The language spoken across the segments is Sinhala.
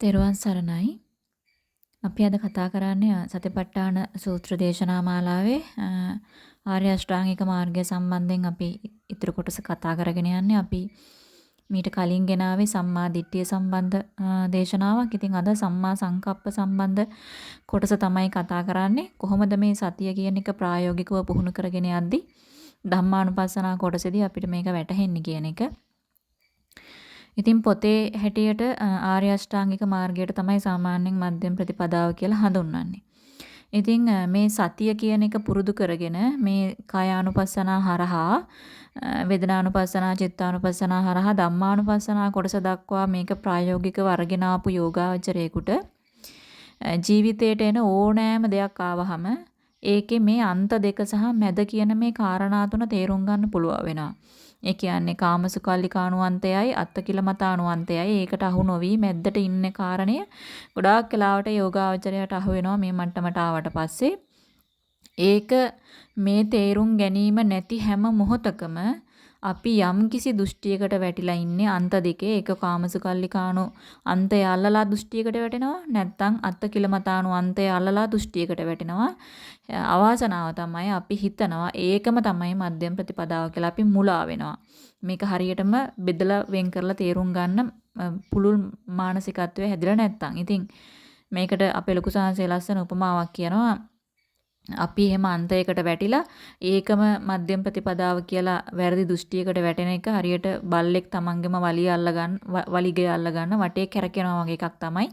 තෙරුවන් සරණයි. අපි අද කතා කරන්නේ සතිපට්ඨාන සූත්‍ර දේශනා මාලාවේ ආර්ය අෂ්ටාංගික මාර්ගය සම්බන්ධයෙන් අපි ඊතර කොටස කතා කරගෙන යන්නේ. අපි මීට කලින් ගෙනාවේ සම්මා දිට්ඨිය සම්බන්ධ දේශනාවක්. ඉතින් අද සම්මා සංකප්ප සම්බන්ධ කොටස තමයි කතා කරන්නේ. කොහොමද මේ සතිය කියන එක ප්‍රායෝගිකව පුහුණු කරගෙන යද්දී ධම්මානුපස්සනා කොටසේදී අපිට මේක වැටහෙන්නේ කියන එක. ඉතින් පොතේ හැටියට ආර්ය අෂ්ටාංගික මාර්ගයට තමයි සාමාන්‍යයෙන් මධ්‍යම ප්‍රතිපදාව කියලා හඳුන්වන්නේ. ඉතින් මේ සතිය කියන එක පුරුදු කරගෙන මේ කායානුපස්සනා හරහා වේදනානුපස්සනා චිත්තානුපස්සනා හරහා ධම්මානුපස්සනා කොටස දක්වා මේක ප්‍රායෝගිකව අරගෙන ආපු යෝගාචරයේකට ජීවිතේට එන ඕනෑම දෙයක් ආවහම ඒකේ මේ අන්ත දෙක සහ මැද කියන මේ காரணා තුන තේරුම් ගන්න පුළුවන් වෙනවා. ඒ කියන්නේ කාමසුකල්ලිකානුවන්තයයි අත්තකිලමතානුවන්තයයි ඒකට අහු නොවි මැද්දට ඉන්න කාරණය ගොඩාක් වෙලාවට යෝගාවචරයට අහු වෙනවා මේ මට්ටමට ආවට පස්සේ. ඒක මේ තේරුම් ගැනීම නැති හැම මොහොතකම අපි යම් කිසි දෘෂ්ටියකට වැටිලා ඉන්නේ අන්ත දෙකේ. එක කාමසුකල්ලිකානු අන්තය අල්ලලා දෘෂ්ටියකට වැටෙනවා නැත්නම් අත්ත කිලමතානු අන්තය අල්ලලා දෘෂ්ටියකට වැටෙනවා. අවාසනාව තමයි අපි හිතනවා. ඒකම තමයි මධ්‍යම ප්‍රතිපදාව කියලා අපි මුලා වෙනවා. මේක හරියටම බෙදලා වෙන් කරලා තේරුම් ගන්න පුළුල් මානසිකත්වයේ හැදිලා නැත්නම් ඉතින් මේකට අපේ ලොකු සාංශය ලස්සන උපමාවක් කියනවා. අපි එහෙම අන්තයකට වැටිලා ඒකම මධ්‍යම ප්‍රතිපදාව කියලා වැරදි දෘෂ්ටියකට වැටෙන එක හරියට බල්ලෙක් තමන්ගේම වලිය අල්ල ගන්න වලිගය අල්ල ගන්න වටේ කැරකෙනවා වගේ එකක් තමයි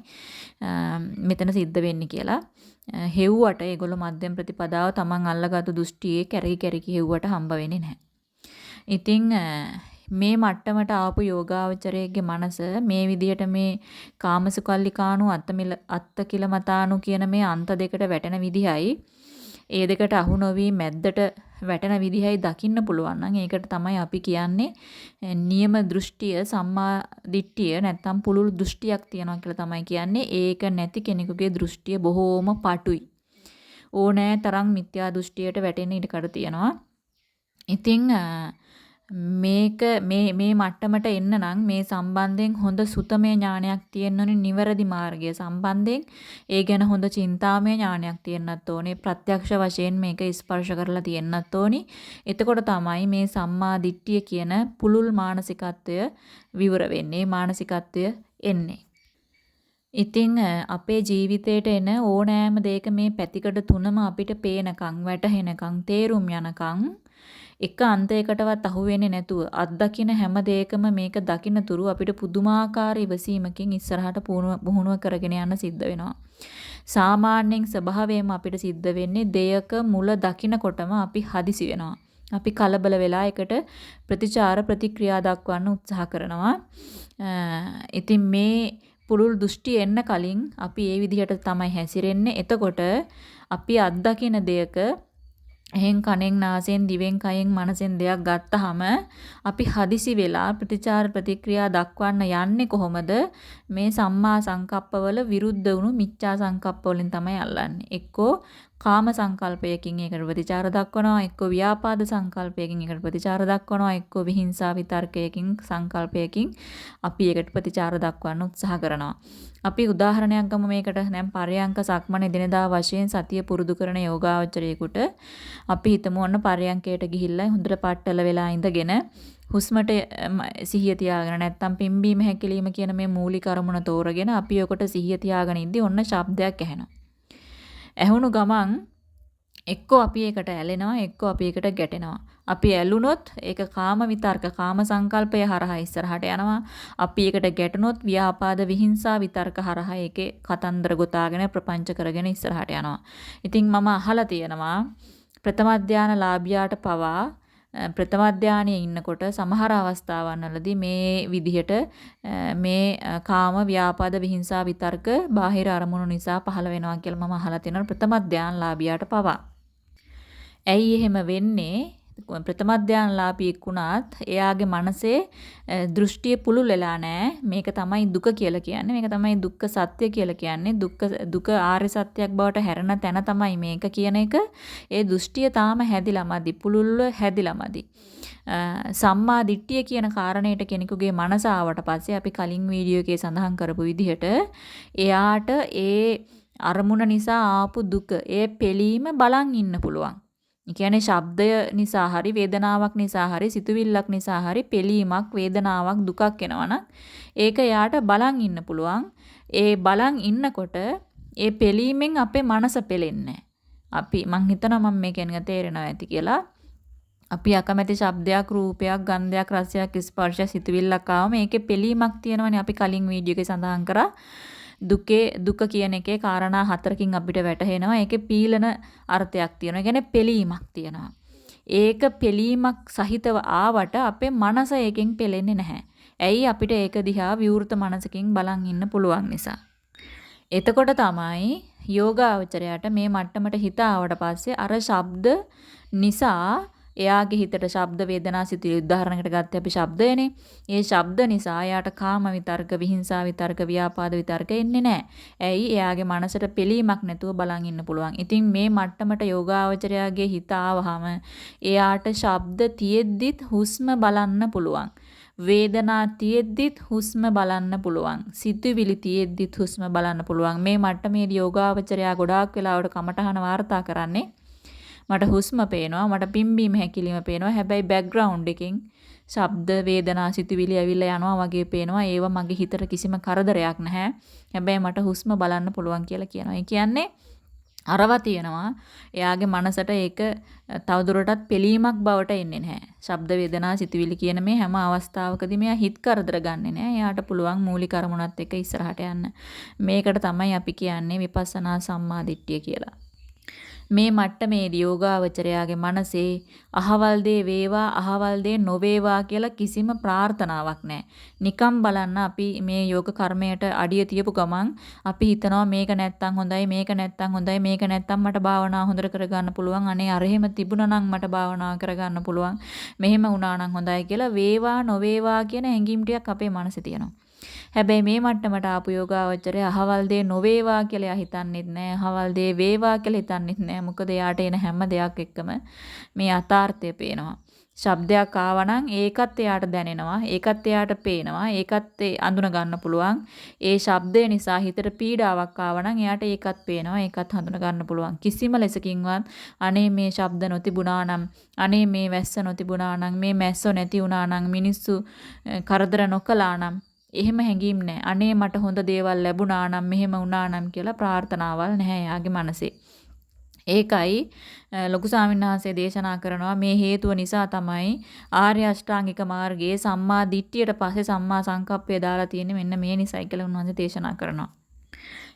මෙතන සිද්ධ වෙන්නේ කියලා. හෙව්වට ඒගොල්ලෝ මධ්‍යම ප්‍රතිපදාව තමන් අල්ලගත්තු දෘෂ්ටියේ කැරකි කැරකි හෙව්වට හම්බ වෙන්නේ නැහැ. ඉතින් මේ මට්ටමට ආපු යෝගාවචරයේගේ මනස මේ විදිහට මේ කාමසුකල්ලිකානු අත්තමිල අත්ත කිලමතානු කියන මේ අන්ත දෙකට වැටෙන විදිහයි ඒ දෙකට අහු නොවි මැද්දට වැටෙන විදිහයි දකින්න පුළුවන් නම් ඒකට තමයි අපි කියන්නේ නියම දෘෂ්ටිය සම්මා දිට්ඨිය නැත්තම් පුළුල් දෘෂ්ටියක් තියනවා කියලා තමයි කියන්නේ. ඒක නැති කෙනෙකුගේ දෘෂ්ටිය බොහෝම පටුයි. ඕනෑ තරම් මිත්‍යා දෘෂ්ටියට වැටෙන්න ඉඩ කඩ තියෙනවා. ඉතින් මේක මේ මේ මට්ටමට එන්න නම් මේ සම්බන්ධයෙන් හොඳ සුතමය ඥානයක් තියෙන්න ඕනේ නිවැරදි මාර්ගය සම්බන්ධයෙන්. ඒ ගැන හොඳ චින්තාමය ඥානයක් තියෙන්නත් ඕනේ. ප්‍රත්‍යක්ෂ වශයෙන් මේක ස්පර්ශ කරලා තියෙන්නත් ඕනි. එතකොට තමයි මේ සම්මා දිට්ඨිය කියන පුලුල් මානසිකත්වය විවර වෙන්නේ මානසිකත්වය එන්නේ. ඉතින් අපේ ජීවිතේට එන ඕනෑම දෙයක මේ පැතිකඩ තුනම අපිට පේනකම් වැටහෙනකම් තේරුම් යනකම් එක අන්තයකටවත් අහු වෙන්නේ නැතුව අත්දකින හැම දෙයකම මේක දකින්න තුරු අපිට පුදුමාකාර ඉවසීමකින් ඉස්සරහට පුහුණුව කරගෙන යන්න සිද්ධ වෙනවා. සාමාන්‍යයෙන් ස්වභාවයෙන්ම අපිට සිද්ධ වෙන්නේ දෙයක මුල දකිනකොටම අපි හදිසි වෙනවා. අපි කලබල වෙලා එකට ප්‍රතිචාර ප්‍රතික්‍රියා දක්වන්න උත්සාහ කරනවා. ඉතින් මේ පුරුල් දෘෂ්ටි එන්න කලින් අපි ඒ විදිහට තමයි හැසිරෙන්නේ. එතකොට අපි අත්දකින දෙයක එහෙන් කනෙන් නාසයෙන් දිවෙන් කයෙන් මනසෙන් දෙයක් ගත්තාම අපි හදිසි වෙලා ප්‍රතිචාර ප්‍රතික්‍රියා දක්වන්න යන්නේ කොහොමද? මේ සම්මා සංකප්පවල විරුද්ධ වුණු මිච්ඡා සංකප්ප වලින් තමයි අල්ලන්නේ. එක්කෝ කාම සංකල්පයකින් ඒකට ප්‍රතිචාර දක්වනවා එක්කෝ ව්‍යාපාද සංකල්පයකින් ඒකට ප්‍රතිචාර දක්වනවා එක්කෝ විහිංසා විතර්කයකින් සංකල්පයකින් අපි ඒකට ප්‍රතිචාර දක්වන්න උත්සාහ කරනවා අපි උදාහරණයක් ගමු මේකට දැන් පරයන්ක සක්මණ එදිනදා වශයෙන් සතිය පුරුදු කරන යෝගාවචරයෙකුට අපි හිතමු ඔන්න පරයන්කයට ගිහිල්ලා හොඳට පట్టල වෙලා ඉඳගෙන හුස්මට සිහිය තියාගෙන නැත්තම් පිම්බීම හැකිලිම කියන මේ මූලික අරමුණ තෝරගෙන අපි ඔකට සිහිය තියාගෙන ඉද්දි ඔන්න ශබ්දයක් ඇහෙනවා. ඇහුණු ගමන් එක්කෝ අපි ඒකට ඇලෙනවා එක්කෝ අපි ඒකට ගැටෙනවා. අපි ඇලුනොත් ඒක කාම විතර්ක කාම සංකල්පය හරහා ඉස්සරහට යනවා. අපි ඒකට ගැටුනොත් ව්‍යාපාද විහිංසා විතර්ක හරහා ඒකේ කතන්දර ගොතාගෙන ප්‍රපංච කරගෙන ඉස්සරහට යනවා. ඉතින් මම අහලා තියෙනවා ප්‍රථම ධානය ලාභියාට පවා ප්‍රථම ධානයේ ඉන්නකොට සමහර අවස්ථාවන් වලදී මේ විදිහට මේ කාම ව්‍යාපාද විහිංසා විතර්ක බාහිර අරමුණු නිසා පහළ වෙනවා කියලා මම අහලා තියෙනවා ප්‍රථම ධානලාභියාට පවා. ඇයි එහෙම වෙන්නේ? ප්‍රථම ධානලාභියෙක් වුණත් එයාගේ මනසේ දෘෂ්ටිය පුළුල් වෙලා නැහැ. මේක තමයි දුක කියලා කියන්නේ. මේක තමයි දුක්ඛ සත්‍ය කියලා කියන්නේ. දුක්ඛ දුක ආර්ය සත්‍යයක් බවට හැරෙන තැන තමයි මේක කියන එක. ඒ දෘෂ්ටිය තාම හැදිලා මදි. පුළුල්ව හැදිලා මදි. සම්මා දිට්ඨිය කියන කාරණයට කෙනෙකුගේ මනස ආවට පස්සේ අපි කලින් වීඩියෝ එකේ සඳහන් කරපු විදිහට එයාට ඒ අරමුණ නිසා ආපු දුක ඒ පෙළීම බලන් ඉන්න පුළුවන්. ඒ කියන්නේ ශබ්දය නිසා හරි වේදනාවක් නිසා හරි සිතුවිල්ලක් නිසා හරි පෙලීමක් වේදනාවක් දුකක් එනවනම් ඒක යාට බලන් ඉන්න පුළුවන්. ඒ බලන් ඉන්නකොට ඒ පෙලීමෙන් අපේ මනස පෙලෙන්නේ අපි මං හිතනවා මම මේ කියන්නේ තේරෙනවා ඇති කියලා. අපි අකමැති ශබ්දයක් රූපයක් ගන්ධයක් රසයක් ස්පර්ශයක් සිතුවිල්ලක් ආවම ඒකේ පෙලීමක් තියෙනවනේ අපි කලින් වීඩියෝ එකේ සඳහන් කරා. දුකේ දුක කියන එකේ காரணා හතරකින් අපිට වැටහෙනවා. ඒකේ පීලන අර්ථයක් තියෙනවා. ඒ කියන්නේ පෙලීමක් තියෙනවා. ඒක පෙලීමක් සහිතව ආවට අපේ මනස ඒකෙන් පෙලෙන්නේ නැහැ. ඇයි අපිට ඒක දිහා විවෘත මනසකින් බලන් ඉන්න පුළුවන් නිසා. එතකොට තමයි යෝගාවචරයට මේ මට්ටමට හිත ආවට පස්සේ අර ශබ්ද නිසා එයාගේ හිතට ශබ්ද වේදනා සිතුවිලි උදාහරණයකට ගත්තේ අපි ශබ්දයනේ. ඒ ශබ්ද නිසා එයාට කාම විතර්ක, විහිංසා විතර්ක, ව්‍යාපාද විතර්ක එන්නේ නැහැ. ඇයි? එයාගේ මනසට පිළීමක් නැතුව බලන් ඉන්න පුළුවන්. ඉතින් මේ මට්ටමට යෝගාවචරයාගේ හිත ආවහම එයාට ශබ්ද තියෙද්දිත් හුස්ම බලන්න පුළුවන්. වේදනා තියෙද්දිත් හුස්ම බලන්න පුළුවන්. සිතුවිලි තියෙද්දිත් හුස්ම බලන්න පුළුවන්. මේ මට්ටමේදී යෝගාවචරයා ගොඩාක් වෙලාවට කමටහන වාර්තා කරන්නේ මට හුස්ම පේනවා මට පිම්බීම හැකිලිම පේනවා හැබැයි බෑග්ග්‍රවුන්ඩ් එකෙන් ශබ්ද වේදනා සිතුවිලි ඇවිල්ලා යනවා වගේ පේනවා ඒව මගේ හිතට කිසිම කරදරයක් නැහැ හැබැයි මට හුස්ම බලන්න පුළුවන් කියලා කියනවා ඒ කියන්නේ අරවා තියෙනවා එයාගේ මනසට ඒක තවදුරටත් පිළීමක් බවට එන්නේ නැහැ. ශබ්ද වේදනා සිතුවිලි කියන මේ හැම අවස්ථාවකදී මෙයා හිත කරදර ගන්නෙ නැහැ. එයාට පුළුවන් මූලික අරමුණත් එක්ක ඉස්සරහට යන්න. මේකට තමයි අපි කියන්නේ විපස්සනා සම්මාදිට්ඨිය කියලා. මේ මට්ටමේදී යෝගාවචරයාගේ මනසේ අහවල් දේ වේවා අහවල් දේ නොවේවා කියලා කිසිම ප්‍රාර්ථනාවක් නැහැ. නිකම් බලන්න අපි මේ යෝග කර්මයට අඩිය තියපු ගමන් අපි හිතනවා මේක නැත්තම් හොඳයි මේක නැත්තම් හොඳයි මේක නැත්තම් මට භාවනා හොඳට කරගන්න පුළුවන්. අනේ අර එහෙම තිබුණා නම් මට භාවනා කරගන්න පුළුවන්. මෙහෙම වුණා නම් හොඳයි කියලා වේවා නොවේවා කියන හැඟීම් ටිකක් අපේ මනසේ තියෙනවා. හැබැයි මේ මට්ටමට ආපු යෝගාවචරය අහවල් දේ නොවේවා කියලා එයා හිතන්නෙත් නෑ. අහවල් දේ වේවා කියලා හිතන්නෙත් නෑ. මොකද එයාට එන හැම දෙයක් එක්කම මේ අතාර්ථය පේනවා. ශබ්දයක් ආවනම් ඒකත් එයාට දැනෙනවා ඒකත් එයාට පේනවා ඒකත් අඳුන ගන්න පුළුවන් ඒ ශබ්දය නිසා හිතට පීඩාවක් ආවනම් එයාට ඒකත් පේනවා ඒකත් හඳුන ගන්න පුළුවන් කිසිම ලෙසකින්වත් අනේ මේ ශබ්ද නොතිබුණා නම් අනේ මේ වැස්ස නොතිබුණා නම් මේ මැස්සෝ නැති වුණා නම් මිනිස්සු කරදර නොකළා නම් එහෙම හැඟීම් නැහැ. අනේ මට හොඳ දේවල් ලැබුණා නම් මෙහෙම වුණා නම් කියලා ප්‍රාර්ථනාවල් නැහැ යාගේ මනසේ. ඒකයි ලොකු ස්වාමීන් දේශනා කරනවා මේ හේතුව නිසා තමයි ආර්ය අෂ්ටාංගික මාර්ගයේ සම්මා දිට්ඨියට පස්සේ සම්මා සංකප්පය දාලා තියෙන්නේ මෙන්න මේ නිසයි කියලා උන්වහන්සේ දේශනා කරනවා.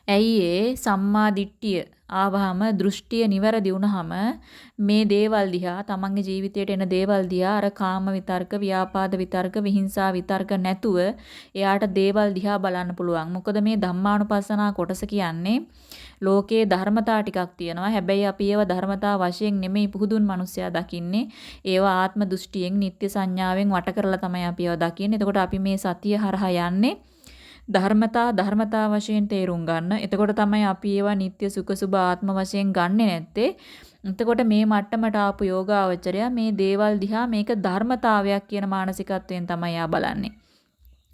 ඇයි ඒ සම්මා දිට්ඨිය ආවහම දෘෂ්ටිය නිවැරදි වුණහම මේ දේවල් දිහා තමන්ගේ ජීවිතයට එන දේවල් දිහා අර කාම විතර්ක, ව්‍යාපාද විතර්ක, විහිංසා විතර්ක නැතුව එයාට දේවල් දිහා බලන්න පුළුවන්. මොකද මේ ධම්මානුපස්සනා කොටස කියන්නේ ලෝකයේ ධර්මතා ටිකක් තියෙනවා. හැබැයි අපි ඒවා ධර්මතා වශයෙන් නෙමෙයි පුහුදුන් මිනිස්සයා දකින්නේ. ඒවා ආත්ම දෘෂ්ටියෙන්, නිත්‍ය සංඥාවෙන් වට කරලා තමයි අපි ඒවා දකින්නේ. එතකොට අපි මේ සතිය හරහා යන්නේ ධර්මතා ධර්මතා වශයෙන් තේරුම් ගන්න. එතකොට තමයි අපි ඒවා නিত্য සුඛ සුභ ආත්ම වශයෙන් ගන්නෙ නැත්තේ. එතකොට මේ මට්ටමට ආපු යෝගාවචරය මේ දේවල් දිහා මේක ධර්මතාවයක් කියන මානසිකත්වයෙන් තමයි ආ බලන්නේ.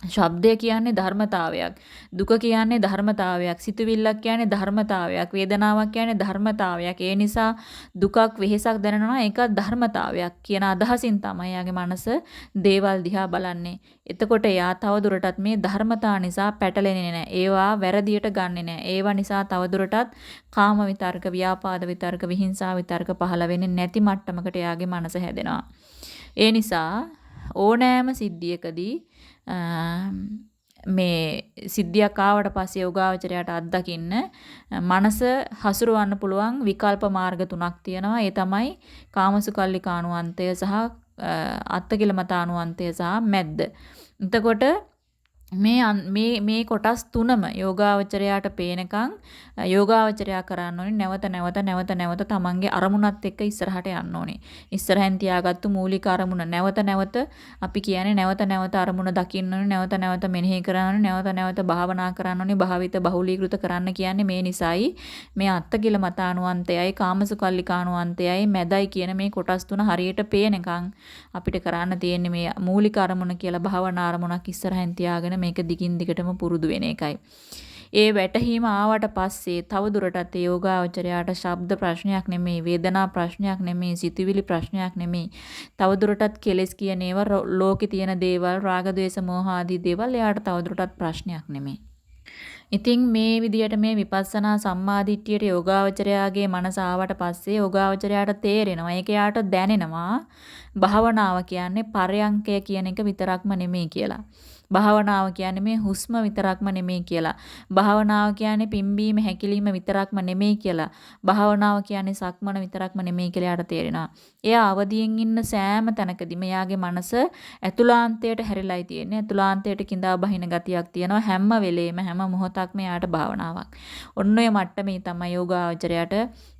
ශබ්දය කියන්නේ ධර්මතාවයක්. දුක කියන්නේ ධර්මතාවයක්. සිතුවිල්ලක් කියන්නේ ධර්මතාවයක්. වේදනාවක් කියන්නේ ධර්මතාවයක්. ඒ නිසා දුකක් වෙහෙසක් දැනෙනවා ඒකත් ධර්මතාවයක් කියන අදහසින් තමයි යාගේ මනස දේවල් දිහා බලන්නේ. එතකොට එයා තවදුරටත් මේ ධර්මතා නිසා පැටලෙන්නේ නැහැ. ඒවා වැරදියට ගන්නෙ නැහැ. ඒවා නිසා තවදුරටත් කාම විතර්ක, ව්‍යාපාද විතර්ක, විහිංසා විතර්ක පහළ වෙන්නේ නැති මට්ටමකට එයාගේ මනස හැදෙනවා. ඒ නිසා ඕනෑම සිද්ධියකදී මේ සිද්ධියක් ආවට පස්සේ යෝගාවචරයට අත්දකින්න මනස හසුරවන්න පුළුවන් විකල්ප මාර්ග තුනක් තියෙනවා. ඒ තමයි කාමසුකල්ලිකානුවන්තය සහ අත්තකිලමතානුවන්තය සහ මැද්ද. එතකොට මේ මේ මේ කොටස් තුනම යෝගාවචරයාට පේනකම් යෝගාවචරයා කරන්න ඕනේ නැවත නැවත නැවත නැවත තමන්ගේ අරමුණත් එක්ක ඉස්සරහට යන්න ඕනේ. ඉස්සරහෙන් තියාගත්තු මූලික අරමුණ නැවත නැවත අපි කියන්නේ නැවත නැවත අරමුණ දකින්න ඕනේ නැවත නැවත මෙනෙහි කරන්න ඕනේ නැවත නැවත භාවනා කරන්න ඕනේ භාවිත බහුලීකృత කරන්න කියන්නේ මේ නිසායි මේ අත්තකිල මතානුවන්තයයි කාමසුකල්ලිකානුවන්තයයි මැදයි කියන මේ කොටස් තුන හරියට පේනකම් අපිට කරන්න තියෙන්නේ මේ මූලික අරමුණ කියලා භාවනා අරමුණක් ඉස්සරහෙන් තියාගෙන මේක දිගින් දිගටම පුරුදු වෙන එකයි. ඒ වැටහීම ආවට පස්සේ තව දුරටත් ඒ යෝගාවචරයාට ශබ්ද ප්‍රශ්නයක් නෙමෙයි වේදනා ප්‍රශ්නයක් නෙමෙයි සිතුවිලි ප්‍රශ්නයක් නෙමෙයි තව දුරටත් කෙලස් කියන ඒවා ලෝකේ තියෙන දේවල් රාග ద్వේෂ මෝහ ආදී දේවල් එයාට තව දුරටත් ප්‍රශ්නයක් නෙමෙයි. ඉතින් මේ විදියට මේ විපස්සනා සම්මාදිට්ඨියට යෝගාවචරයාගේ මනස ආවට පස්සේ යෝගාවචරයාට තේරෙනවා. ඒක යාට දැනෙනවා. භාවනාව කියන්නේ පරයන්කය කියන එක විතරක්ම නෙමෙයි කියලා. භාවනාව කියන්නේ මේ හුස්ම විතරක්ම නෙමෙයි කියලා. භාවනාව කියන්නේ පිම්බීම හැකිලිම විතරක්ම නෙමෙයි කියලා. භාවනාව කියන්නේ සක්මන විතරක්ම නෙමෙයි කියලා යාට තේරෙනවා. එයා අවදියෙන් ඉන්න සෑම තැනකදීම එයාගේ මනස ඇතුලාන්තයට හැරිලායි තියෙන්නේ. ඇතුලාන්තයට கிඳා බහින ගතියක් තියෙනවා. හැම වෙලේම හැම මොහොතක්ම එයාට භාවනාවක්. ඔන්න ඔය මට්ටමේ තමයි යෝගාවචරයට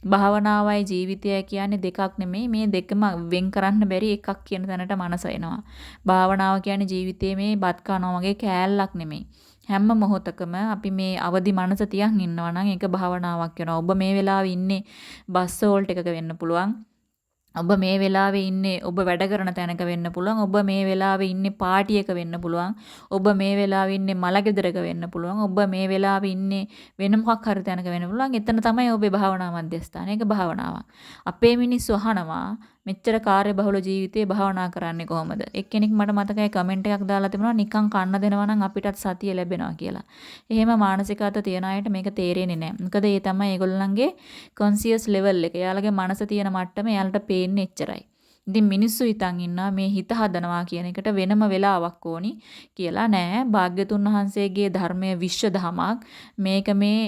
භාවනාවයි ජීවිතයයි කියන්නේ දෙකක් නෙමෙයි. මේ දෙකම වෙන් කරන්න බැරි එකක් කියන තැනට මනස එනවා. භාවනාව කියන්නේ ජීවිතයේ මේ බත් කනවා වගේ කෑල්ලක් නෙමෙයි. හැම මොහොතකම අපි මේ අවදි මනස තියන් ඉන්නවා නම් ඒක භාවනාවක් වෙනවා. ඔබ මේ වෙලාවේ ඉන්නේ බස් හෝල්ට් එකක වෙන්න පුළුවන්. ඔබ මේ වෙලාවේ ඉන්නේ ඔබ වැඩ කරන තැනක වෙන්න පුළුවන්. ඔබ මේ වෙලාවේ ඉන්නේ පාටියක වෙන්න පුළුවන්. ඔබ මේ වෙලාවේ ඉන්නේ මලගෙදරක වෙන්න පුළුවන්. ඔබ මේ වෙලාවේ ඉන්නේ වෙන මොකක් හරි තැනක වෙන්න පුළුවන්. එතන තමයි ඔබේ භාවනා මධ්‍යස්ථානය. ඒක භාවනාවක්. අපේ මිනිස්සු අහනවා මෙච්චර කාර්යබහුල ජීවිතේ භාවනා කරන්නේ කොහොමද? එක්කෙනෙක් මට මතකයි කමෙන්ට් එකක් දාලා තිබුණා නිකන් කන්න දෙනවා නම් අපිටත් සතිය ලැබෙනවා කියලා. එහෙම මානසික අත තියන අයට මේක තේරෙන්නේ නැහැ. මොකද ඒ තමයි ඒගොල්ලන්ගේ කොන්සියස් ලෙවල් එක. එයාලගේ මනස තියෙන මට්ටම එයාලට පේන්නේ එච්චරයි. ඉතින් මිනිස්සු හිතන් ඉන්නවා මේ හිත හදනවා කියන එකට වෙනම වෙලාවක් ඕනි කියලා නෑ. භාග්‍යතුන් වහන්සේගේ ධර්මයේ විශ්ව ධමයක් මේක මේ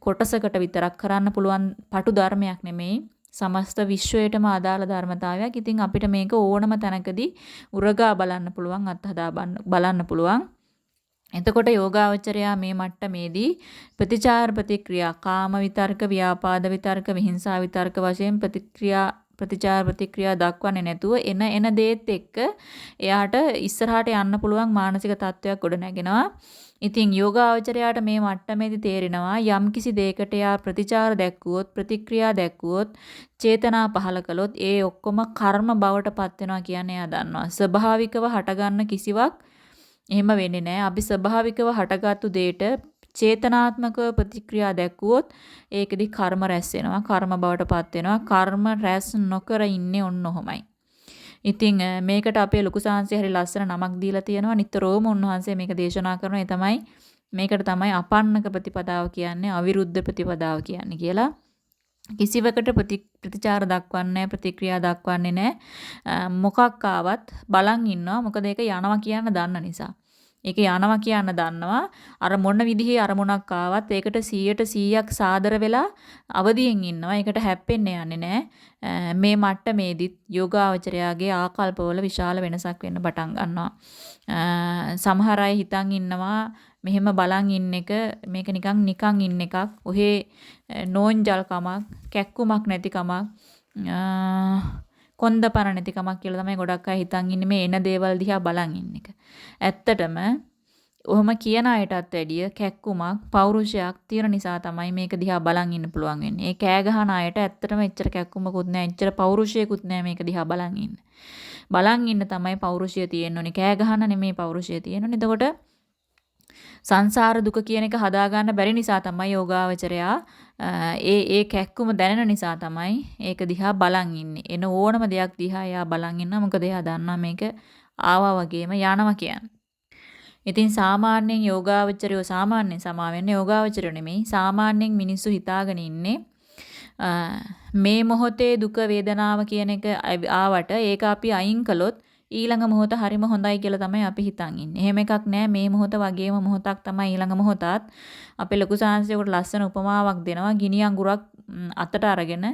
කොටසකට විතරක් කරන්න පුළුවන් පටු ධර්මයක් නෙමෙයි. සමස්ත විශ්වයටම අදාළ ධර්මතාවයක්. ඉතින් අපිට මේක ඕනම තැනකදී උරගා බලන්න පුළුවන් අත්හදා බලන්න පුළුවන්. එතකොට යෝගාවචරයා මේ මට්ටමේදී ප්‍රතිචාර ප්‍රතික්‍රියා කාම විතර්ක ව්‍යාපාද විතර්ක විහිංසාව විතර්ක වශයෙන් ප්‍රතික්‍රියා ප්‍රතිචාර ප්‍රතික්‍රියා දක්වන්නේ නැතුව එන එන දේත් එක්ක එයාට ඉස්සරහට යන්න පුළුවන් මානසික තත්වයක් ගොඩ නැගෙනවා. ඉතින් යෝගාවචරයාට මේ මට්ටමේදී තේරෙනවා යම්කිසි දෙයකට යා ප්‍රතිචාර දැක්වුවොත් ප්‍රතික්‍රියා දැක්වුවොත් චේතනා පහල කළොත් ඒ ඔක්කොම කර්ම බවට පත් වෙනවා කියන්නේ එයා දන්නවා. ස්වභාවිකව හටගන්න කිසිවක් එහෙම වෙන්නේ නැහැ. අපි ස්වභාවිකව හටගත්තු දෙයට චේතනාත්මකව ප්‍රතික්‍රියා දැක්වුවොත් ඒකෙදි කර්ම රැස් වෙනවා. කර්ම බවට පත් වෙනවා. කර්ම රැස් නොකර ඉන්නේ ඔන්න ඔහොමයි. ඉතින් මේකට අපේ ලොකු සාංශය හරි ලස්සන නමක් දීලා තියෙනවා. නිතරම උන්වහන්සේ මේක දේශනා කරනවා. ඒ තමයි මේකට තමයි අපන්නක ප්‍රතිපදාව කියන්නේ අවිරුද්ධ ප්‍රතිපදාව කියන්නේ කියලා. කිසිවකට ප්‍රතිචාර දක්වන්නේ ප්‍රතික්‍රියා දක්වන්නේ නැහැ. මොකක් ආවත් බලන් ඉන්නවා. මොකද ඒක යනවා කියන දන්න නිසා. ඒක යනවා කියන්න දන්නවා. අර මොන විදිහේ අරමුණක් ආවත් ඒකට 100ට 100ක් සාදර වෙලා අවදියෙන් ඉන්නවා. ඒකට හැප්පෙන්න යන්නේ නැහැ. මේ මට්ටමේදීත් යෝගාවචරයාගේ ආකල්පවල විශාල වෙනසක් වෙන්න පටන් ගන්නවා. සමහර අය හිතන් ඉන්නවා මෙහෙම බලන් ඉන්න එක මේක නිකන් නිකන් ඉන්න එකක්. ඔහේ නෝන්ජල්කමක්, කැක්කුමක් නැතිකමක් කොන්දපණ නැතිකමක් කියලා තමයි ගොඩක් අය හිතන් ඉන්නේ මේ එන දේවල් දිහා බලන් ඉන්න එක. ඇත්තටම ඔහොම කියන අයටත් වැඩිය කැක්කුමක් පෞරුෂයක් තියෙන නිසා තමයි මේක දිහා බලන් ඉන්න පුළුවන් වෙන්නේ. ඒ කෑ ගහන අයට ඇත්තටම එච්චර කැක්කුමකුත් නැහැ, එච්චර පෞරුෂයකුත් නැහැ මේක දිහා බලන් ඉන්න. බලන් ඉන්න තමයි පෞරුෂය තියෙන්න ඕනේ. කෑ ගහන නෙමෙයි පෞරුෂය තියෙන්න ඕනේ. එතකොට සංසාර දුක කියන එක හදාගන්න බැරි නිසා තමයි යෝගාවචරයා ඒ ඒ කැක්කුම දැනෙන නිසා තමයි ඒක දිහා බලන් ඉන්නේ. එන ඕනම දෙයක් දිහා එයා බලන් ඉන්නවා. මොකද එයා දන්නා මේක ආවා වගේම යනවා කියන්නේ. ඉතින් සාමාන්‍යයෙන් යෝගාවචරයෝ සාමාන්‍යයෙන් සමා වෙන්නේ යෝගාවචරය නෙමෙයි. සාමාන්‍යයෙන් මිනිස්සු හිතාගෙන ඉන්නේ මේ මොහොතේ දුක වේදනාව කියන එක ආවට ඒක අපි අයින් කළොත් ඊළඟ මොහොත හරිම හොඳයි කියලා තමයි අපි හිතන් ඉන්නේ. එහෙම එකක් නෑ මේ මොහොත වගේම මොහොතක් තමයි ඊළඟ මොහොතත්. අපේ ලොකු සාංශයකට ලස්සන උපමාවක් දෙනවා. ගිනි අඟුරක් අතට අරගෙන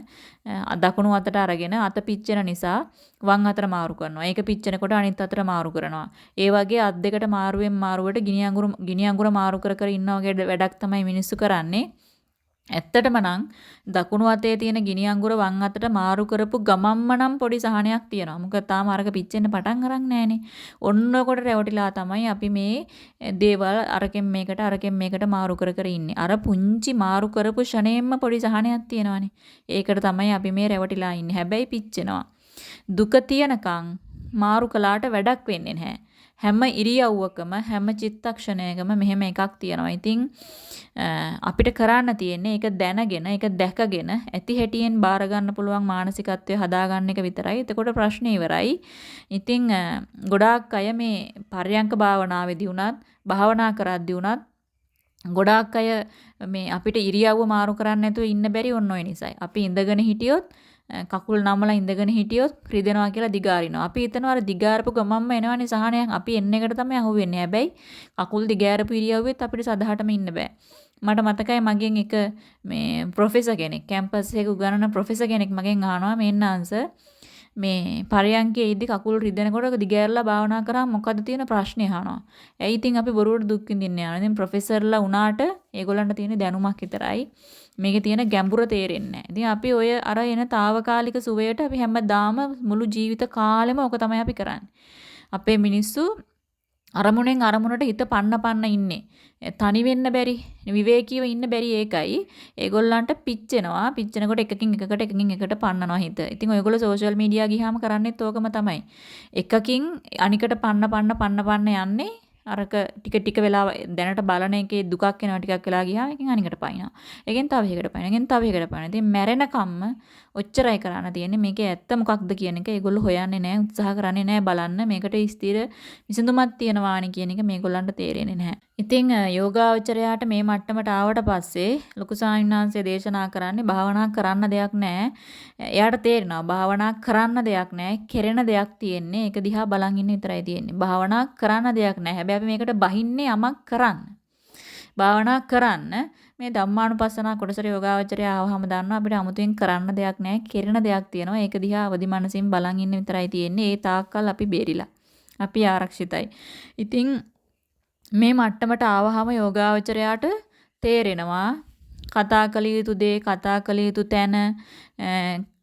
දකුණු අතට අරගෙන අත පිච්චෙන නිසා වම් අතට මාරු කරනවා. ඒක පිච්චෙනකොට අනිත් අතට මාරු කරනවා. ඒ වගේ අත් දෙකට මාරුවෙන් මාරුවට ගිනි අඟුරු ගිනි අඟුර මාරු කර කර ඉන්න වගේ වැඩක් තමයි මිනිස්සු කරන්නේ. ඇත්තටම නම් දකුණු අතේ තියෙන ගිනි අඟුර වම් අතට මාරු කරපු ගමම්ම නම් පොඩි සහනයක් තියෙනවා. මොකද තාම අරක පිච්චෙන්න පටන් අරන් නැහනේ. ඔන්නකොට රැවටිලා තමයි අපි මේ දේවල් අරකින් මේකට අරකින් මේකට මාරු කර කර ඉන්නේ. අර පුංචි මාරු කරපු ෂණයෙන්ම පොඩි සහනයක් තියෙනවානේ. ඒකට තමයි අපි මේ රැවටිලා ඉන්නේ. හැබැයි පිච්චෙනවා. දුක තියනකම් මාරු කළාට වැඩක් වෙන්නේ නැහැ. හැම ඉරියව්වකම හැම චිත්තක්ෂණයකම මෙහෙම එකක් තියෙනවා. ඉතින් අපිට කරන්න තියෙන්නේ ඒක දැනගෙන ඒක දැකගෙන ඇති හැටියෙන් බාර ගන්න පුළුවන් මානසිකත්වය හදාගන්න එක විතරයි. එතකොට ප්‍රශ්නේ ඉවරයි. ඉතින් ගොඩාක් අය මේ පර්යංක භාවනාවේදී උනත් භාවනා කරද්දී උනත් ගොඩාක් අය මේ අපිට ඉරියව්ව මාරු කරන්න නැතුව ඉන්න බැරි ඔන්න ඔය නිසායි. අපි ඉඳගෙන හිටියොත් කකුල් නමලා ඉඳගෙන හිටියොත් රිදෙනවා කියලා දිගාරිනවා. අපි හිතනවා අර දිගාරපු ගමම්ම එනවනේ සහනයක්. අපි එන්න එකට තමයි අහුවෙන්නේ. හැබැයි කකුල් දිගාරපු ඉරියව්වෙත් අපිට සදහටම ඉන්න බෑ. මට මතකයි මගෙන් එක මේ ප්‍රොෆෙසර් කෙනෙක් කැම්පස් එකේ උගන්වන ප්‍රොෆෙසර් කෙනෙක් මගෙන් අහනවා මේන්න ආන්සර් මේ පරයන්කේ ඉදි කකුල් රිදෙනකොට දිගෑරලා භාවනා කරා මොකද්ද තියෙන ප්‍රශ්නේ අහනවා. ඇයි ඉතින් අපි බොරුවට දුක් විඳින්නේ යනවා. ඉතින් ප්‍රොෆෙසර්ලා උනාට ඒගොල්ලන්ට තියෙන දැනුමක් විතරයි. මේකේ තියෙන ගැඹුර තේරෙන්නේ නැහැ. ඉතින් අපි ඔය අර එන తాවකාලික සුවයට අපි හැමදාම මුළු ජීවිත කාලෙම ඕක තමයි අපි කරන්නේ. අපේ මිනිස්සු අරමුණෙන් අරමුණට හිත පන්න පන්න ඉන්නේ. තනි වෙන්න බැරි, විවේකීව ඉන්න බැරි ඒකයි. ඒගොල්ලන්ට පිච්චෙනවා. පිච්චෙනකොට එකකින් එකකට එකකින් එකට පන්නනවා හිත. ඉතින් ඔයගොල්ලෝ සෝෂල් මීඩියා ගියාම කරන්නේත් ඕකම තමයි. එකකින් අනිකට පන්න පන්න පන්න පන්න යන්නේ අරක ටික ටික වෙලා දැනට බලන එකේ දුකක් එනවා ටිකක් වෙලා ගියාම එකෙන් අනිකට පයින්නවා. එකෙන් තව එකකට පයින්නවා. එකෙන් තව එකකට පයින්නවා. ඉතින් මැරෙනකම්ම ඔච්චරයි කරන්න තියෙන්නේ. මේකේ ඇත්ත මොකක්ද කියන එක ඒගොල්ලෝ හොයන්නේ නැහැ, උත්සාහ කරන්නේ නැහැ බලන්න. මේකට ස්ථිර විසඳුමක් තියෙනවානි කියන එක මේගොල්ලන්ට තේරෙන්නේ නැහැ. ඉතින් යෝගාවචරයාට මේ මට්ටමට ආවට පස්සේ ලොකු සාහිණාංශය දේශනා කරන්නේ භාවනා කරන්න දෙයක් නැහැ. එයාට තේරෙනවා භාවනා කරන්න දෙයක් නැහැ. කෙරෙන දෙයක් තියෙන්නේ. ඒක දිහා බලන් ඉන්න විතරයි තියෙන්නේ. භාවනා කරන්න දෙයක් නැහැ. හැබැයි අපි මේකට බහින්නේ යමක් කරන්න. භාවනා කරන්න. මේ ධම්මානුපස්සනා කොටසට යෝගාවචරය ආවහම දන්නවා අපිට 아무තෙන් කරන්න දෙයක් නැහැ කෙරෙන දෙයක් තියෙනවා. ඒක දිහා අවදි මනසින් බලන් ඉන්න විතරයි තියෙන්නේ. ඒ තාක්කල් අපි බේරිලා. අපි ආරක්ෂිතයි. ඉතින් මේ මට්ටමට ආවහම යෝගාවචරයාට තේරෙනවා කතා කළ යුතු දේ කතා කළ යුතු තැන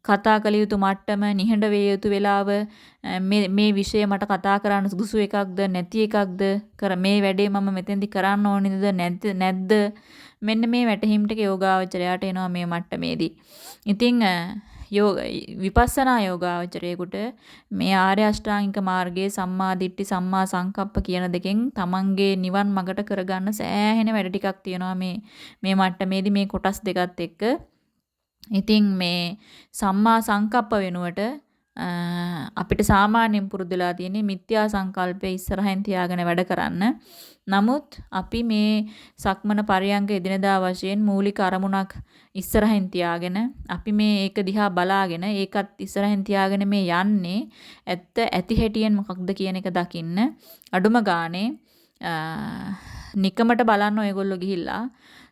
කතා කළ යුතු මට්ටම නිහඬ වේ යුතු වෙලාව මේ මේ විෂය මට කතා කරන්න සුදුසු එකක්ද නැති එකක්ද කර මේ වැඩේ මම මෙතෙන්දි කරන්න ඕනේද නැද්ද නැද්ද මෙන්න මේ වැටහීම් ටික යෝගාවචරයට එනවා මේ මට්ටමේදී. ඉතින් යෝග විපස්සනා යෝගාවචරයේකට මේ ආර්ය අෂ්ටාංගික මාර්ගයේ සම්මා දිට්ඨි සම්මා සංකප්ප කියන දෙකෙන් තමන්ගේ නිවන් මගට කරගන්න සෑහෙන වැඩ ටිකක් තියෙනවා මේ මේ මට්ටමේදී මේ කොටස් දෙකත් එක්ක. ඉතින් මේ සම්මා සංකප්ප වෙනුවට අපිට සාමාන්‍යයෙන් පුරුදුලා තියෙන්නේ මිත්‍යා සංකල්පය ඉස්සරහින් තියාගෙන වැඩ කරන්න. නමුත් අපි මේ සක්මන පරියංග එදිනදා වශයෙන් මූලික අරමුණක් ඉස්සරහින් තියාගෙන අපි මේ ඒක දිහා බලාගෙන ඒකත් ඉස්සරහින් තියාගෙන මේ යන්නේ ඇත්ත ඇති හැටියෙන් මොකක්ද කියන එක දකින්න අඩුම ගානේ නිකමට බලන්න ඔයගොල්ලෝ ගිහිල්ලා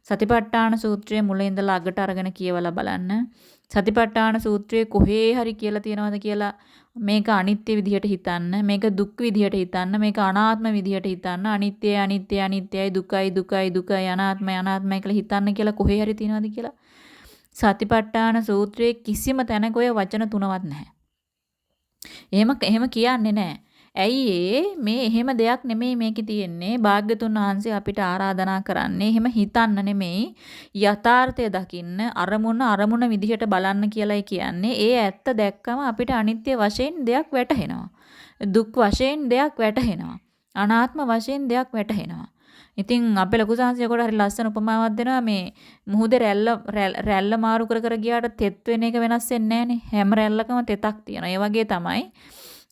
සතිපට්ඨාන සූත්‍රයේ මුල ඉඳලා අගට අරගෙන කියවලා බලන්න සතිපට්ඨාන සූත්‍රයේ කොහේ හරි කියලා තියෙනවද කියලා මේක අනිත්‍ය විදිහට හිතන්න මේක දුක් විදිහට හිතන්න මේක අනාත්ම විදිහට හිතන්න අනිත්‍යයි අනිත්‍යයි අනිත්‍යයි දුකයි දුකයි දුකයි අනාත්මයි අනාත්මයි කියලා හිතන්න කියලා කොහේ හරි තියෙනවද කියලා සතිපට්ඨාන සූත්‍රයේ කිසිම තැනක ඔය වචන තුනවත් නැහැ. එහෙම එහෙම කියන්නේ නැහැ. ඇයි මේ එහෙම දෙයක් නෙමෙයි මේකේ තියෙන්නේ. භාග්‍යතුන් වහන්සේ අපිට ආරාධනා කරන්නේ එහෙම හිතන්න නෙමෙයි. යථාර්ථය දකින්න අරමුණ අරමුණ විදිහට බලන්න කියලායි කියන්නේ. ඒ ඇත්ත දැක්කම අපිට අනිත්‍ය වශයෙන් දෙයක් වැටහෙනවා. දුක් වශයෙන් දෙයක් වැටහෙනවා. අනාත්ම වශයෙන් දෙයක් වැටහෙනවා. ඉතින් අපේ ලොකු සංහසයකට හරි ලස්සන උපමාවක් දෙනවා මේ මුහුදේ රැල්ල රැල්ල මාරු කර කර ගියාට තෙත් වෙන එක වෙනස් වෙන්නේ නැහනේ හැම රැල්ලකම තෙතක් තියෙනවා. ඒ වගේ තමයි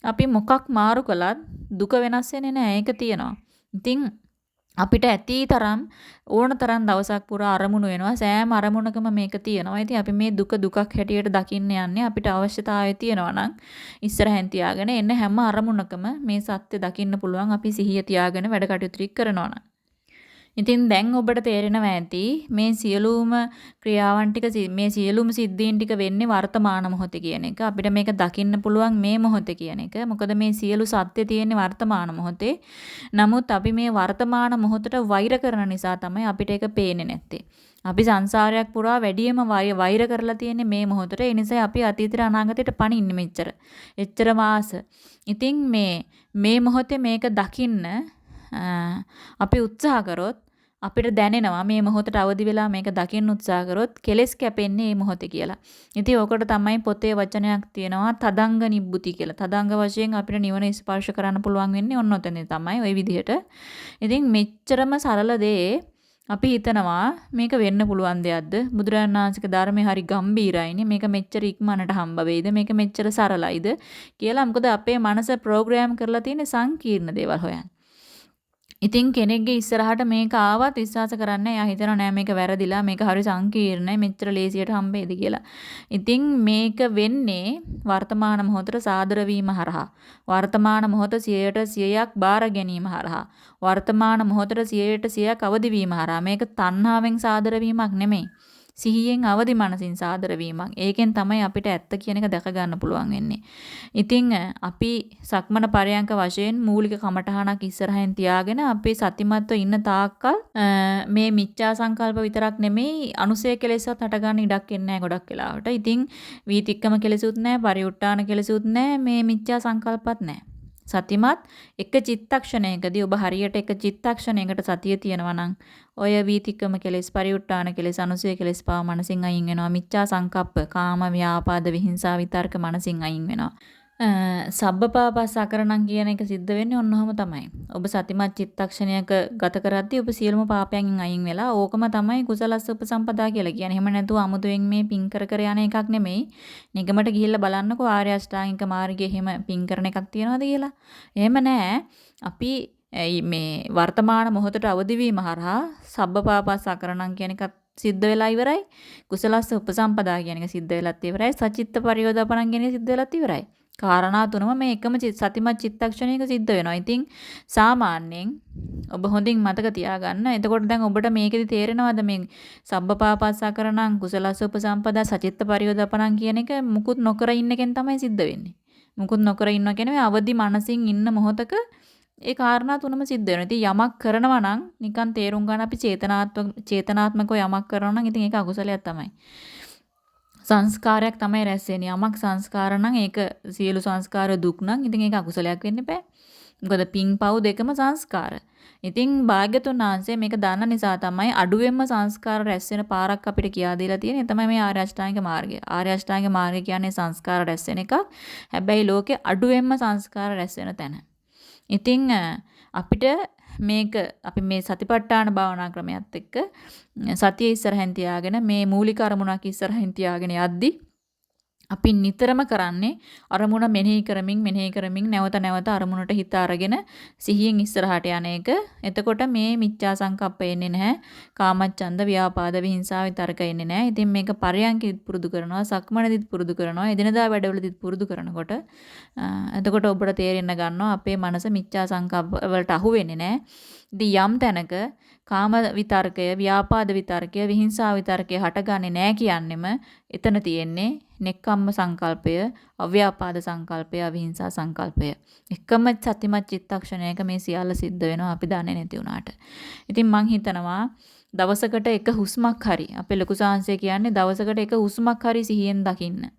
අපි මොකක් මාරු කළත් දුක වෙනස් වෙන්නේ නැහැ. ඒක තියෙනවා. ඉතින් අපිට ඇති තරම් ඕන තරම් දවසක් පුරා අරමුණු වෙනවා. සෑම අරමුණකම මේක තියෙනවා. ඉතින් අපි මේ දුක දුකක් හැටියට දකින්න යන්නේ අපිට අවශ්‍යතාවය තියෙනවා නම් ඉස්සරහෙන් තියාගෙන එන්න හැම අරමුණකම මේ සත්‍ය දකින්න පුළුවන් අපි සිහිය තියාගෙන වැඩ කටයුතු කරනවා නම්. ඉතින් දැන් ඔබට තේරෙනවා ඇති මේ සියලුම ක්‍රියාවන් ටික මේ සියලුම සිද්ධීන් ටික වෙන්නේ වර්තමාන මොහොතේ කියන එක. අපිට මේක දකින්න පුළුවන් මේ මොහොතේ කියන එක. මොකද මේ සියලු සත්‍ය තියෙන්නේ වර්තමාන මොහොතේ. නමුත් අපි මේ වර්තමාන මොහොතට වෛර කරන නිසා තමයි අපිට ඒක පේන්නේ නැත්තේ. අපි සංසාරයක් පුරා වැඩියම වෛර කරලා තියෙන්නේ මේ මොහොතට. ඒ නිසා අපි අතීතයට අනාගතයට පණින්නේ මෙච්චර. එච්චර වාස. ඉතින් මේ මේ මොහොතේ මේක දකින්න අපි උත්සාහ කරොත් අපිට දැනෙනවා මේ මොහොතට අවදි වෙලා මේක දකින්න උත්සාහ කරොත් කෙලස් කැපෙන්නේ මේ මොහොතේ කියලා. ඉතින් ඕකට තමයි පොතේ වචනයක් තියෙනවා තදංග නිබ්බුති කියලා. තදංග වශයෙන් අපිට නිවන ස්පර්ශ කරන්න පුළුවන් වෙන්නේ ඔන්න ඔතනදී තමයි ওই විදිහට. ඉතින් මෙච්චරම සරල දේ අපි හිතනවා මේක වෙන්න පුළුවන් දෙයක්ද බුදුරජාණන් වහන්සේගේ ධර්මයේ හරි ගම්බීරයිනේ මේක මෙච්චර ඉක්මනට හම්බ වෙයිද මේක මෙච්චර සරලයිද කියලා මොකද අපේ මනස ප්‍රෝග්‍රෑම් කරලා තියෙන සංකීර්ණ දේවල් හොයන්න. ඉතින් කෙනෙක්ගේ ඉස්සරහට මේක ආවත් විශ්වාස කරන්න එයා හිතනවා නෑ මේක වැරදිලා මේක හරි සංකීර්ණයි මෙච්චර ලේසියට හම්බෙයිද කියලා. ඉතින් මේක වෙන්නේ වර්තමාන මොහොතට සාදර වීම හරහා. වර්තමාන මොහොත 100ට 100ක් බාර ගැනීම හරහා. වර්තමාන මොහොතට 100ට 100ක් අවදි වීම හරහා. මේක තණ්හාවෙන් සාදර වීමක් නෙමෙයි. සිහියෙන් අවදි මනසින් සාදර වීමක්. ඒකෙන් තමයි අපිට ඇත්ත කියන එක දැක ගන්න පුළුවන් වෙන්නේ. ඉතින් අපි සක්මන පරයන්ක වශයෙන් මූලික කමඨහනක් ඉස්සරහින් තියාගෙන අපි සතිමත්ව ඉන්න තාක්කල් මේ මිච්ඡා සංකල්ප විතරක් නෙමෙයි අනුසය කෙලෙසත් හටගන්න ඉඩක් එන්නේ ගොඩක් වෙලාවට. ඉතින් වීතික්කම කෙලෙසුත් නැහැ, පරිඋට්ටාන කෙලෙසුත් නැහැ, මේ මිච්ඡා සංකල්පත් නැහැ. සතිමත් එක චිත්තක්ෂණයකදී ඔබ හරියට එක චිත්තක්ෂණයකට සතිය තියනවා නම් ඔය වීතික්කම කෙලෙස් පරිඋට්ටාන කෙලෙස් අනුසය කෙලෙස් පාව මනසින් අයින් වෙනවා. මිච්ඡා සංකප්ප කාම ව්‍යාපාද විහිංසා විතර්ක මනසින් අයින් වෙනවා. සබ්බපාපස් අකරණම් කියන එක සිද්ධ වෙන්නේ ඔන්නෝම තමයි. ඔබ සතිමත් චිත්තක්ෂණයක ගත කරද්දී ඔබ සියලුම පාපයන්ගෙන් අයින් වෙලා ඕකම තමයි කුසලස්ස උපසම්පදා කියලා කියන්නේ. එහෙම නැතුව අමුතුවෙන් මේ පින් කර කර යන එකක් නෙමෙයි. නිගමට ගිහිල්ලා බලන්නකෝ ආර්ය අෂ්ටාංගික මාර්ගයේ එහෙම පින් කරන එකක් තියනවද කියලා. එහෙම නැහැ. අපි මේ වර්තමාන මොහොතට අවදි වීම හරහා සබ්බපාපස් අකරණම් කියන එකත් සිද්ධ වෙලා ඉවරයි. කුසලස්ස උපසම්පදා කියන එක සිද්ධ වෙලත් ඉවරයි. සචිත්ත පරියෝදපණම් කියන එක සිද්ධ වෙලත් ඉවරයි. කාරණා තුනම මේ එකම සතිමත් චිත්තක්ෂණයක සිද්ධ වෙනවා. ඉතින් සාමාන්‍යයෙන් ඔබ හොඳින් මතක තියාගන්න. එතකොට දැන් ඔබට මේකෙදි තේරෙනවද මේ සබ්බපාපස්සකරණං කුසලස්ස උපසම්පදා සචිත්ත පරියෝදපණං කියන එක මුකුත් නොකර ඉන්න එකෙන් තමයි සිද්ධ වෙන්නේ. මුකුත් නොකර ඉන්නවා කියන්නේ අවදි මනසින් ඉන්න මොහොතක ඒ කාරණා තුනම සිද්ධ වෙනවා. ඉතින් යමක් කරනවා නම් නිකන් තේරුම් ගන්න අපි චේතනාත්මක චේතනාත්මකව යමක් කරනවා නම් ඉතින් ඒක අකුසලයක් තමයි. සංස්කාරයක් තමයි රැස් වෙන්නේ. යමක් සංස්කාර නම් ඒක සියලු සංස්කාර දුක් නම් ඉතින් ඒක අකුසලයක් වෙන්න බෑ. මොකද පිං පව් දෙකම සංස්කාර. ඉතින් භාග්‍යතුන් වහන්සේ මේක දන්න නිසා තමයි අඩුවෙන්ම සංස්කාර රැස් වෙන පාරක් අපිට කියා දීලා තියෙන්නේ. තමයි මේ ආර්ය අෂ්ටාංගික මාර්ගය. ආර්ය අෂ්ටාංගික මාර්ගය කියන්නේ සංස්කාර රැස් වෙන එකක්. හැබැයි ලෝකේ අඩුවෙන්ම සංස්කාර රැස් වෙන තැන. ඉතින් අපිට මේක අපි මේ සතිපට්ඨාන භාවනා ක්‍රමයත් එක්ක සතිය ඉස්සරහින් තියාගෙන මේ මූලික අරමුණක් ඉස්සරහින් තියාගෙන යද්දී අපි නිතරම කරන්නේ අරමුණ මෙනෙහි කරමින් මෙනෙහි කරමින් නැවත නැවත අරමුණට හිත අරගෙන සිහියෙන් ඉස්සරහට යන එක. එතකොට මේ මිච්ඡා සංකප්ප එන්නේ නැහැ. කාමච්ඡන්ද ව්‍යාපාද විහිංසාව විතරක එන්නේ නැහැ. ඉතින් මේක පරයන්කෙදිත් පුරුදු කරනවා, සක්මණේදිත් පුරුදු කරනවා, එදිනදා වැඩවලදීත් පුරුදු කරනකොට එතකොට ඔබට තේරෙන්න ගන්නවා අපේ මනස මිච්ඡා සංකප්ප වලට අහු වෙන්නේ නැහැ. ඉතින් යම් තැනක කාම විතර්කය, ව්‍යාපාද විතර්කය, විහිංසාව විතර්කය හටගන්නේ නැහැ කියන්නෙම එතන තියෙන්නේ නෙක්ඛම්ම සංකල්පය, අව්‍යාපාද සංකල්පය, අවිහිංසා සංකල්පය. එකම සතිමත් චිත්තක්ෂණයක මේ සියල්ල සිද්ධ වෙනවා අපි දන්නේ නැති වුණාට. ඉතින් මං හිතනවා දවසකට එක හුස්මක් හරි අපේ ලොකු සාංශය කියන්නේ දවසකට එක හුස්මක් හරි සිහියෙන් දකින්න.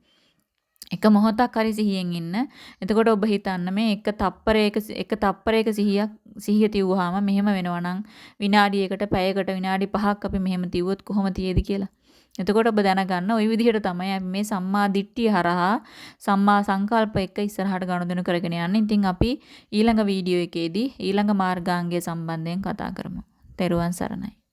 එක මොහොතක් හරි සිහියෙන් ඉන්න. එතකොට ඔබ හිතන්න මේ එක තප්පරයක එක තප්පරයක සිහියක් සිහිය තියුවාම මෙහෙම වෙනවා නම් විනාඩියකට පැයකට විනාඩි 5ක් අපි මෙහෙම තියුවොත් කොහොම තියේද කියලා. එතකොට ඔබ දැනගන්න ওই විදිහට තමයි මේ සම්මා දිට්ඨිය හරහා සම්මා සංකල්ප එක ඉස්සරහට ගනුදෙනු කරගෙන යන්නේ. ඉතින් අපි ඊළඟ වීඩියෝ එකේදී ඊළඟ මාර්ගාංගය සම්බන්ධයෙන් කතා කරමු. තෙරුවන් සරණයි.